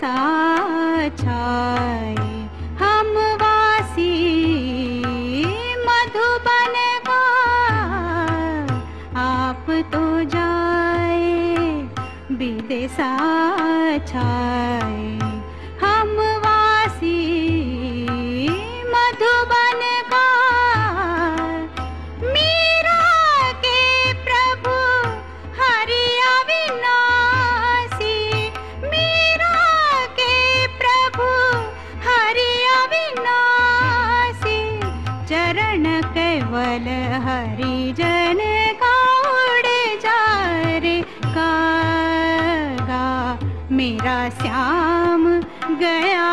सा मधुबन का आप तो जाए विदेशा छाए हरिजन का उड़े जा रे मेरा श्याम गया